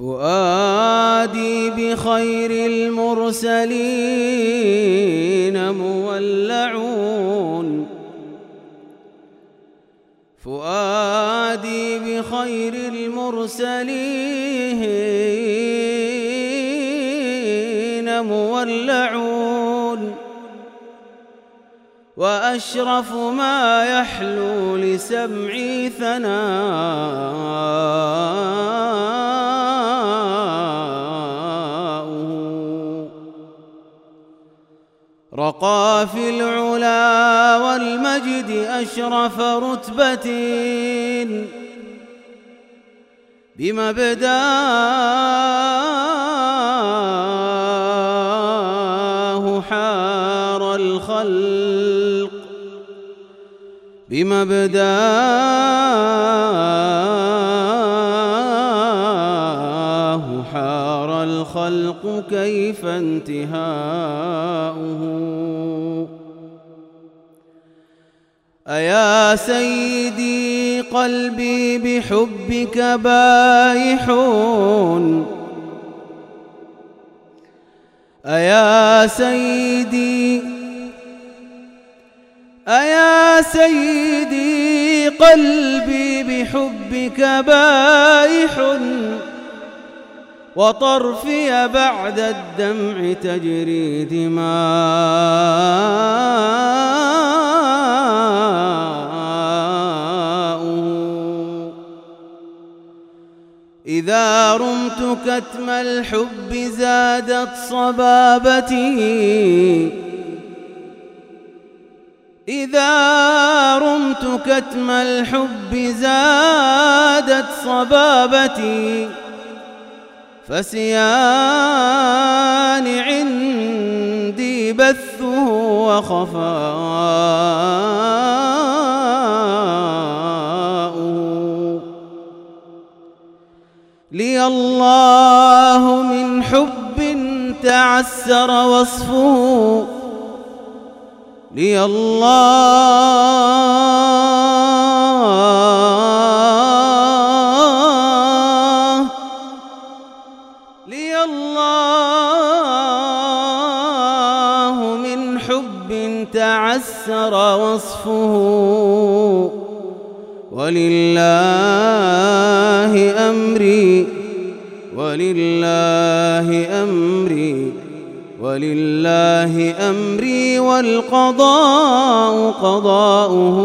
فؤادي بخير المرسلين مولعون. فؤادي بخير المرسلين مولعون. وأشرف ما يحلو لسمعي ثناؤه رقى في العلا والمجد أشرف رتبة بمبداه حار الخلق بمبداه الخلق كيف انتهاؤه؟ أيا سيدي قلبي بحبك بايحون؟ أيا سيدي أيا سيدي قلبي بحبك بايح وطرفي بعد الدمع تجري دماؤه. إذا رمت كتم الحب زادت صبابتي. إذا رمت كتم الحب زادت صبابتي. فسيان عندي بثه وخفاؤه لي الله من حب تعسر وصفه. لي الله تعسر وصفه ولله أمري ولله أمري ولله أمري والقضاء قضاؤه